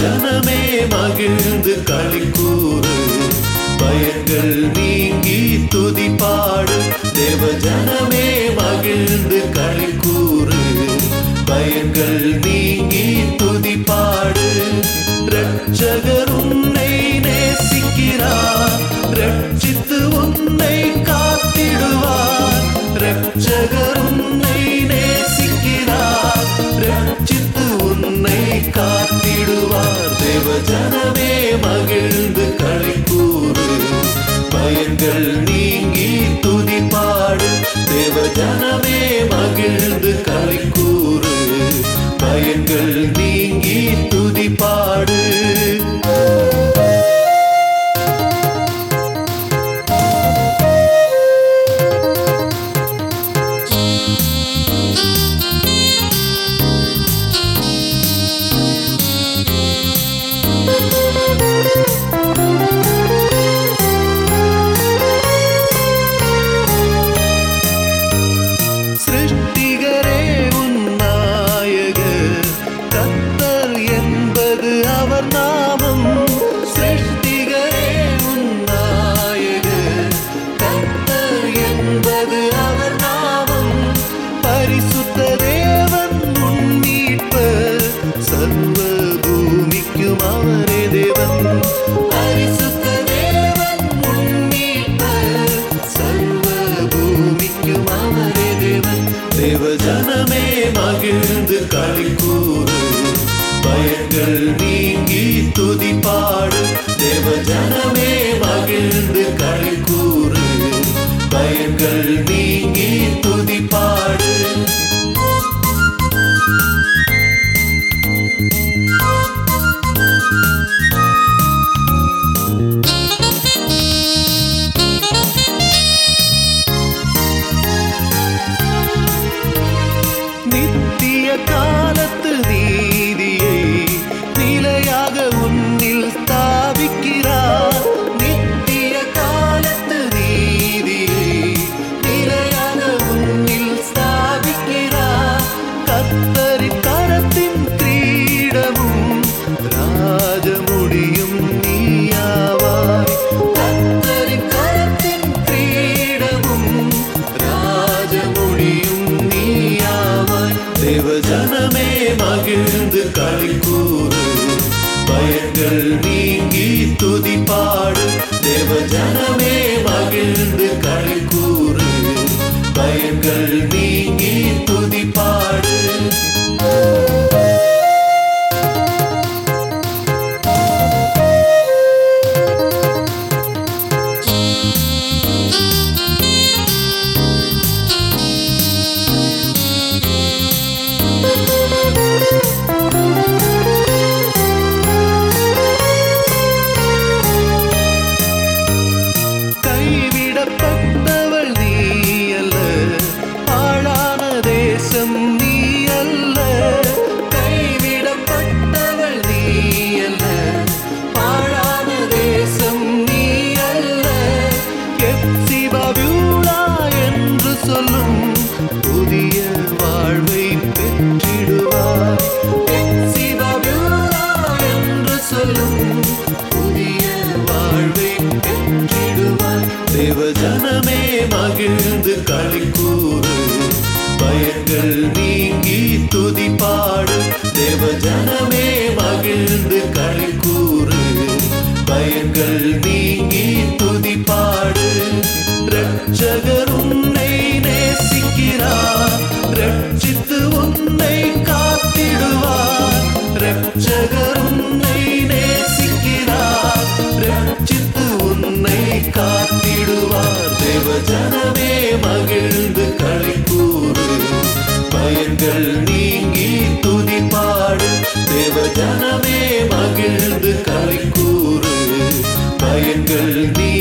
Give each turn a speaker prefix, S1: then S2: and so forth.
S1: ஜனமே மகிழ்ந்து களிக்கூறு. பயங்கள் நீங்கி துதிப்பாடு. தேவ ஜனமே மகிழ்ந்து களிக்கூறு. பயங்கள் நீங்கி து குறைகள் நீங்கி துதிப்பாடு. தேவ ஜனமே மகிழ்ந்து களை கூறு. பயன்கள் நீ Sana ரட்சகர் உன்னை நேசிக்கிறார். ரட்சித்து உன்னை காத்திடுவார். ரட்சகர் உன்னை நேசிக்கிறார். ரட்சித்து உன்னை காத்திடுவார். தேவஜனமே மகிழ்ந்து களை கூறு பயன்கள் நீங்கி துதிப்பாடு. தேவஜனமே மகிழ்ந்து களை கூறு பயன்கள் நீ